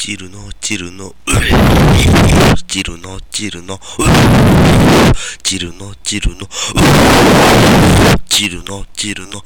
チルノチルのうチルノチルのうチルノチルのうチルノチルのう